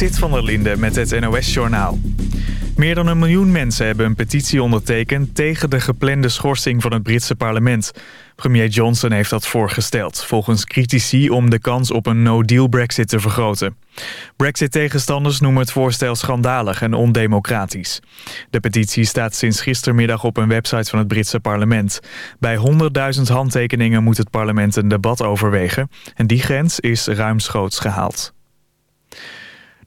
Zit van der Linde met het NOS-journaal. Meer dan een miljoen mensen hebben een petitie ondertekend... tegen de geplande schorsing van het Britse parlement. Premier Johnson heeft dat voorgesteld. Volgens critici om de kans op een no-deal brexit te vergroten. Brexit-tegenstanders noemen het voorstel schandalig en ondemocratisch. De petitie staat sinds gistermiddag op een website van het Britse parlement. Bij 100.000 handtekeningen moet het parlement een debat overwegen. En die grens is ruimschoots gehaald.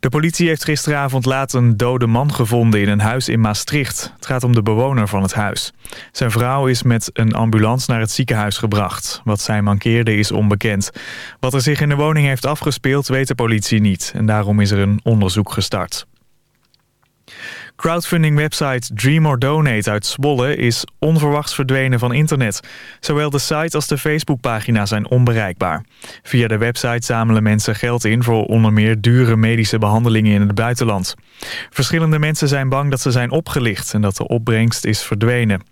De politie heeft gisteravond laat een dode man gevonden in een huis in Maastricht. Het gaat om de bewoner van het huis. Zijn vrouw is met een ambulance naar het ziekenhuis gebracht. Wat zij mankeerde is onbekend. Wat er zich in de woning heeft afgespeeld weet de politie niet. En daarom is er een onderzoek gestart. Crowdfunding-website Dream or Donate uit Zwolle is onverwachts verdwenen van internet. Zowel de site als de Facebookpagina zijn onbereikbaar. Via de website zamelen mensen geld in voor onder meer dure medische behandelingen in het buitenland. Verschillende mensen zijn bang dat ze zijn opgelicht en dat de opbrengst is verdwenen.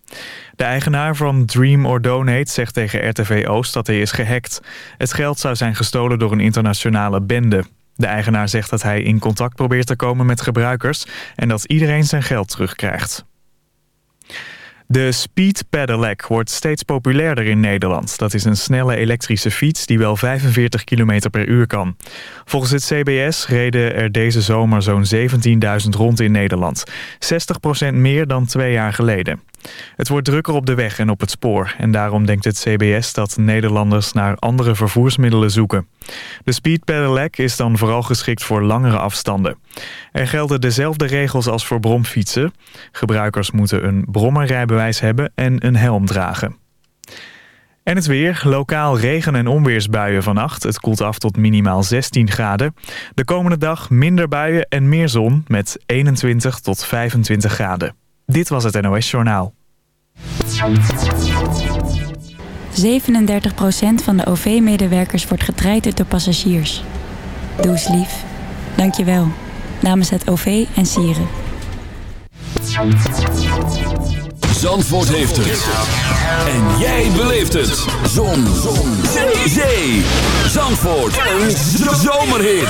De eigenaar van Dream or Donate zegt tegen RTV Oost dat hij is gehackt. Het geld zou zijn gestolen door een internationale bende. De eigenaar zegt dat hij in contact probeert te komen met gebruikers... en dat iedereen zijn geld terugkrijgt. De Speed Pedelec wordt steeds populairder in Nederland. Dat is een snelle elektrische fiets die wel 45 km per uur kan. Volgens het CBS reden er deze zomer zo'n 17.000 rond in Nederland. 60% meer dan twee jaar geleden. Het wordt drukker op de weg en op het spoor. En daarom denkt het CBS dat Nederlanders naar andere vervoersmiddelen zoeken. De Speed Pedelec is dan vooral geschikt voor langere afstanden. Er gelden dezelfde regels als voor bromfietsen. Gebruikers moeten een brommerrijbewijs hebben en een helm dragen. En het weer. Lokaal regen- en onweersbuien vannacht. Het koelt af tot minimaal 16 graden. De komende dag minder buien en meer zon met 21 tot 25 graden. Dit was het NOS Journaal. 37% van de OV-medewerkers wordt getraind door passagiers. Doe eens lief. Dank je wel. Namens het OV en Sieren. Zandvoort heeft het. En jij beleeft het. Zon. Zon. Zee. Zandvoort. Een zomerhit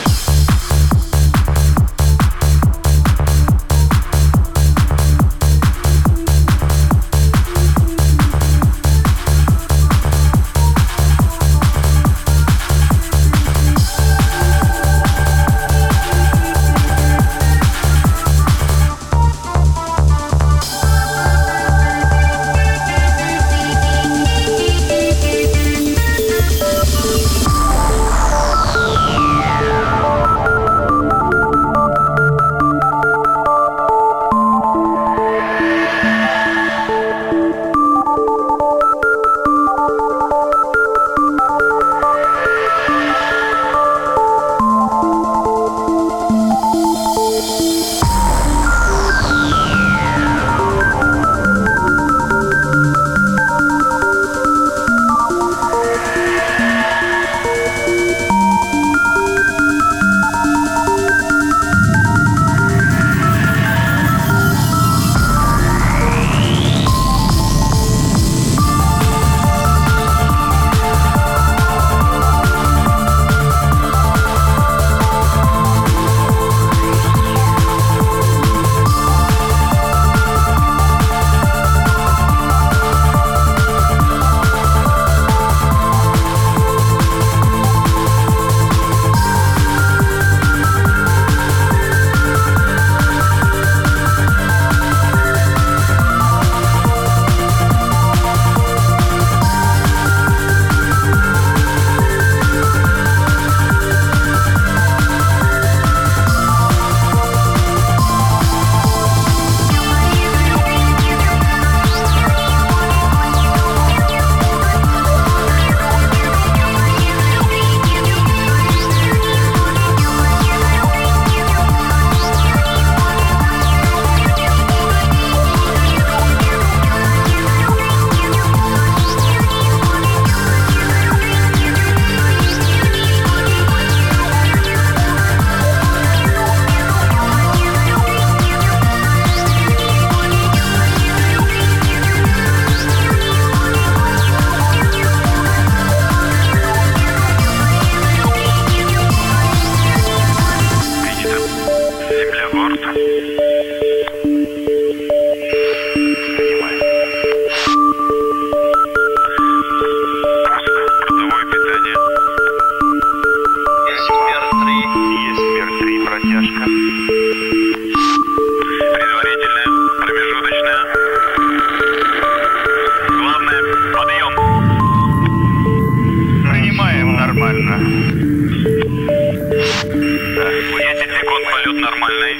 Идти полет нормальный.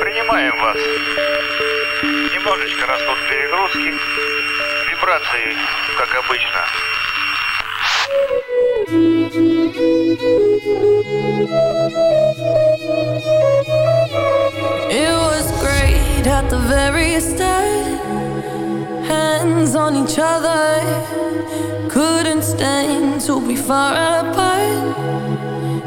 Принимаем вас. Немножечко растут перегрузки. Вибрации, как обычно. It was great at the very start. Hands on each other. Couldn't stand to be far apart.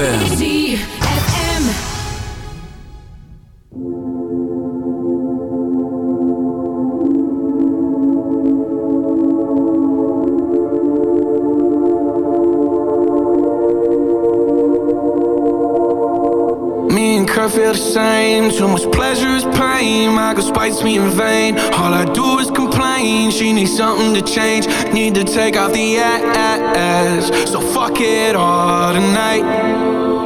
Me and Kurt feel the same. Too much pleasure is pain. My girl spites me in vain. All I do is complain. She needs something to change. Need to take off the ass. So fuck it all tonight.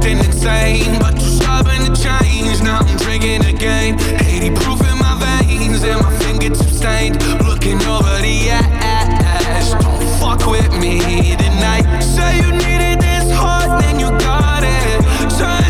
acting insane But you're stubborn to change, now I'm drinking again. 80 proof in my veins and my fingertips stained. Looking over the ass, don't fuck with me tonight. Say you needed this heart, then you got it. Turn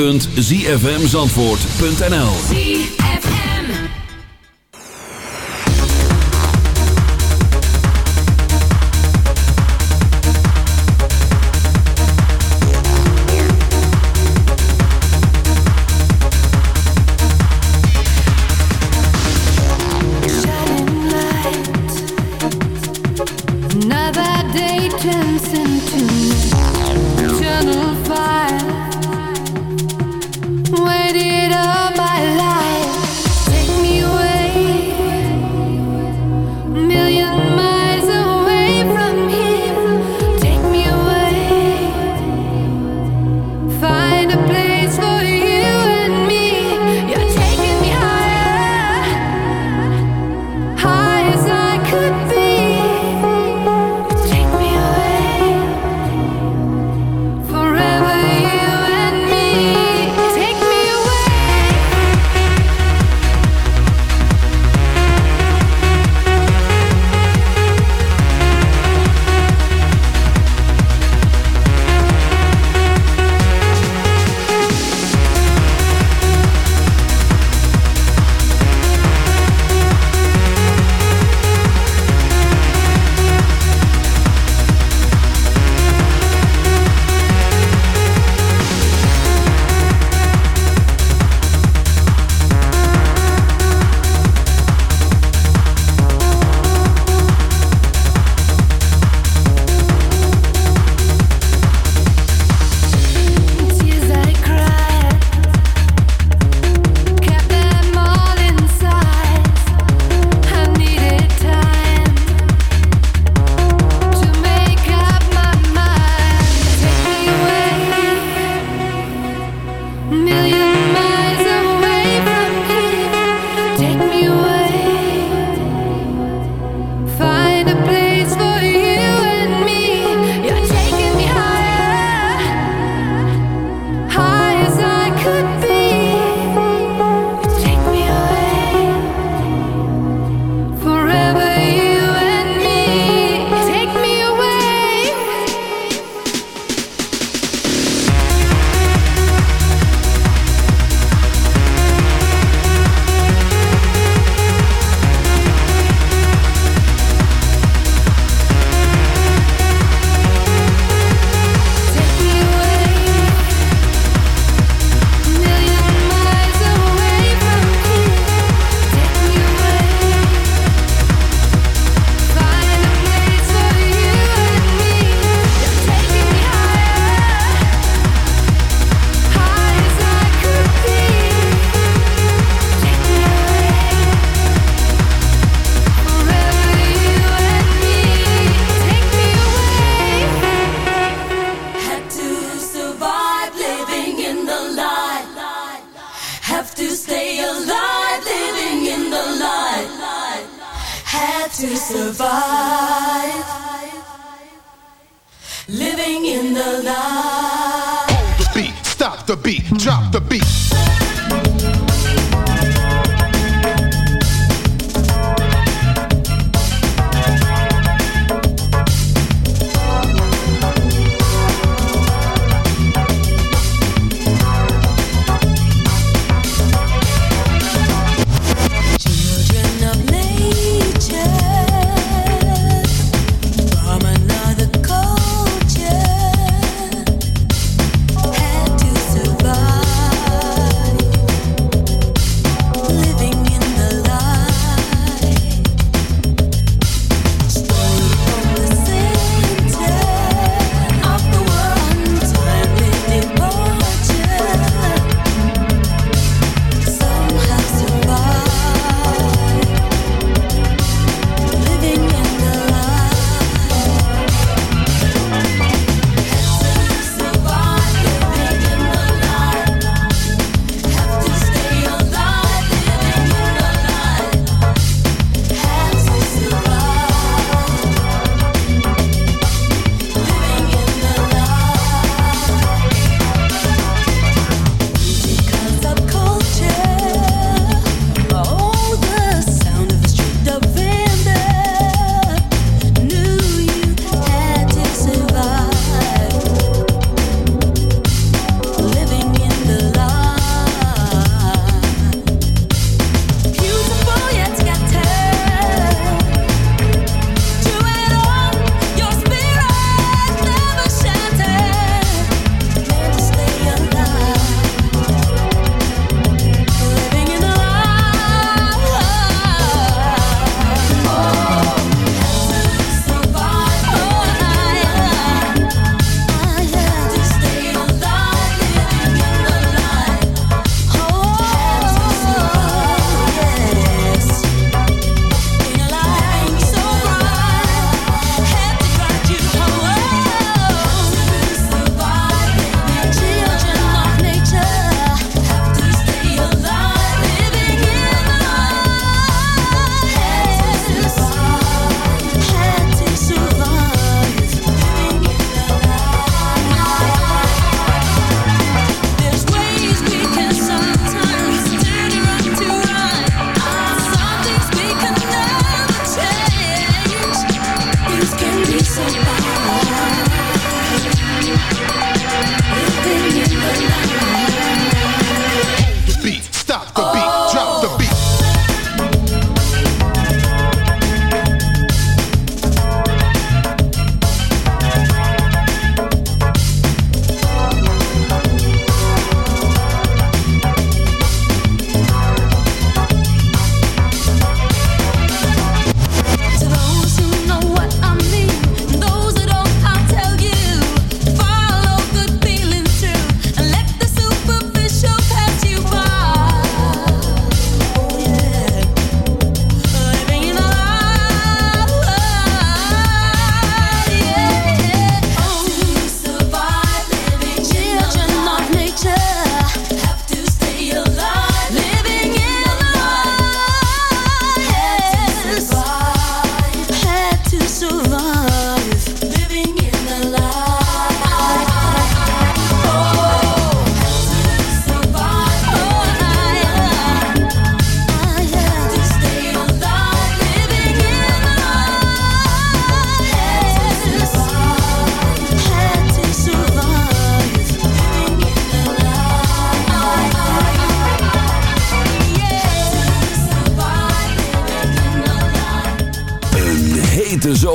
www.zfmzandvoort.nl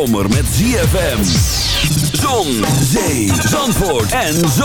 zomer met ZFM. Zon, zee, zandvoort en zon.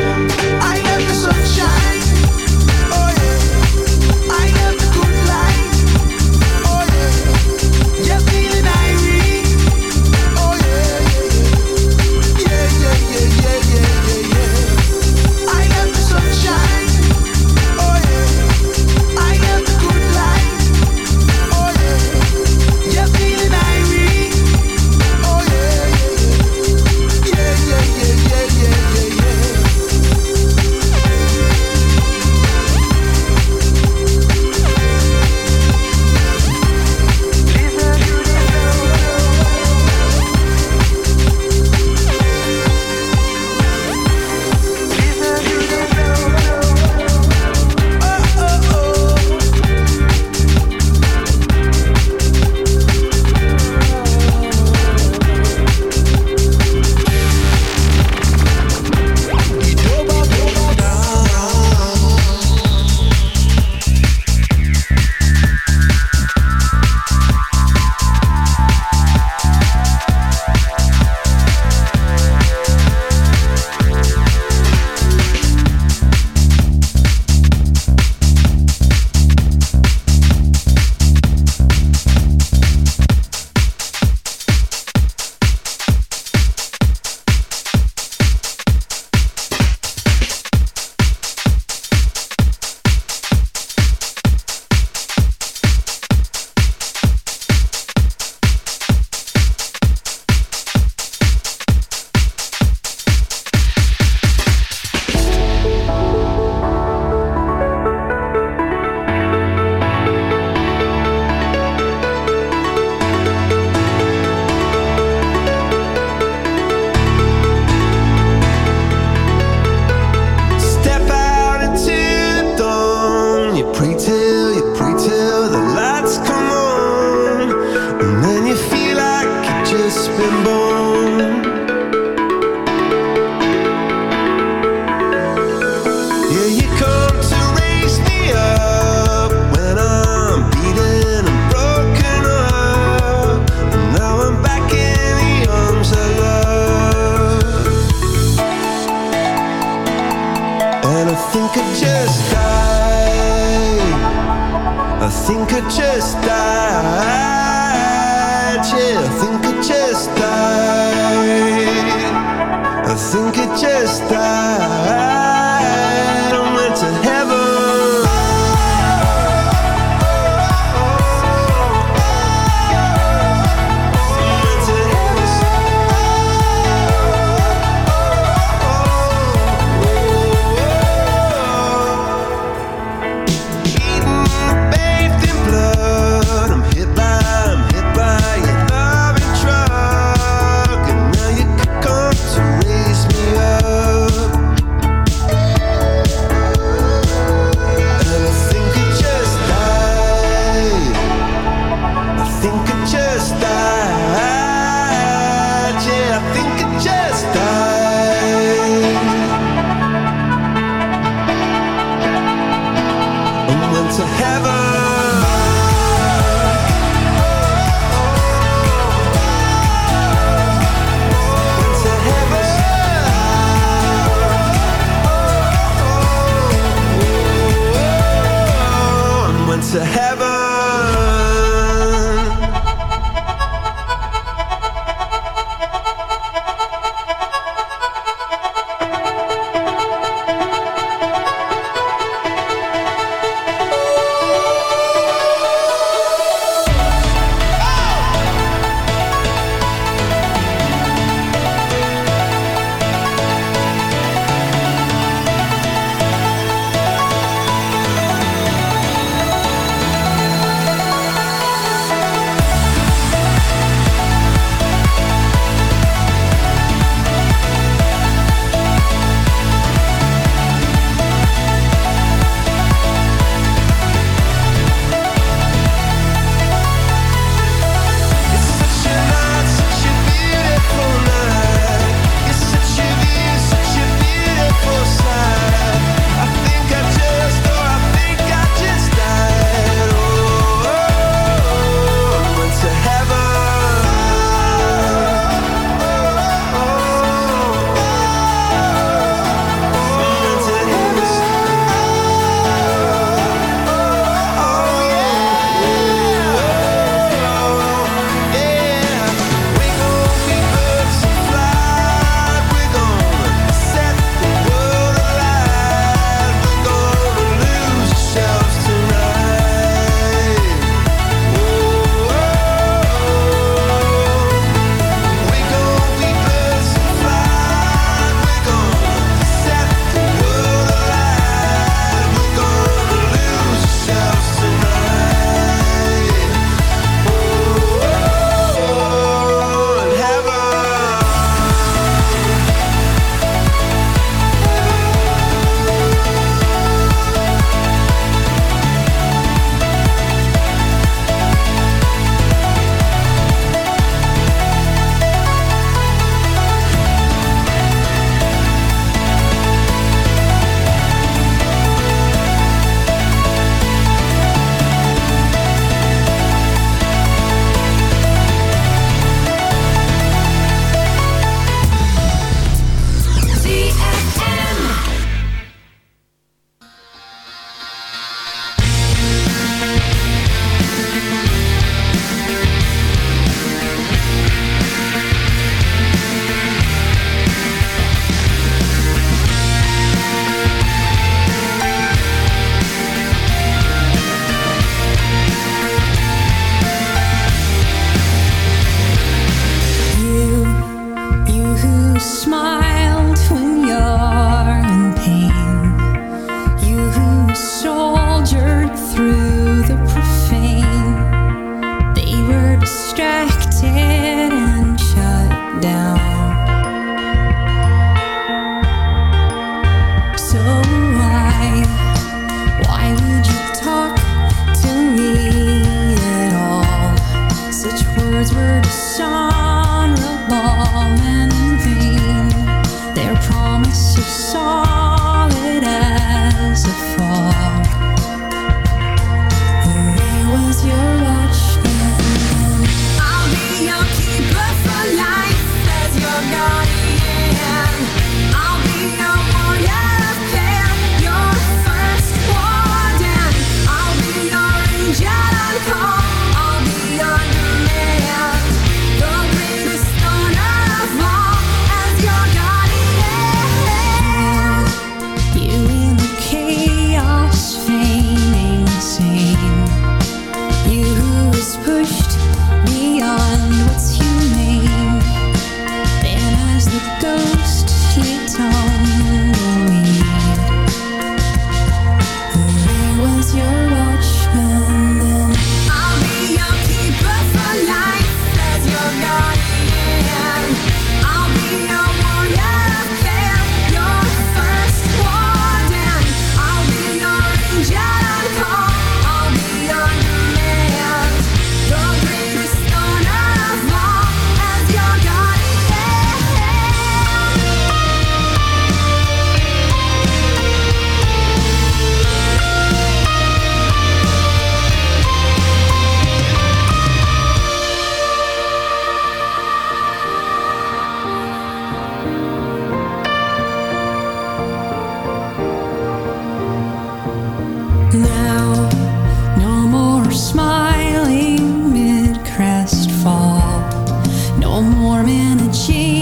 I'm warm in a jean.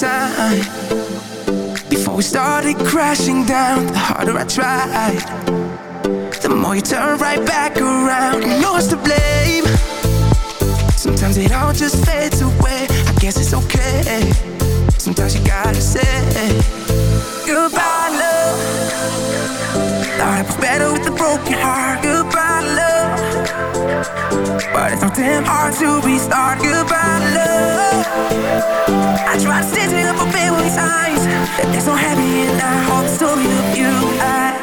Time before we started crashing down. The harder I tried, the more you turn right back around. You know it's to blame. Sometimes it all just fades away. I guess it's okay. Sometimes you gotta say goodbye, love. Thought it was better with a broken heart. Goodbye, love. But it's so damn hard to restart. Goodbye, love. I tried stitching up a billion times. It's so heavy and I hope so you, you, I.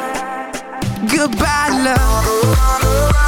Goodbye, love.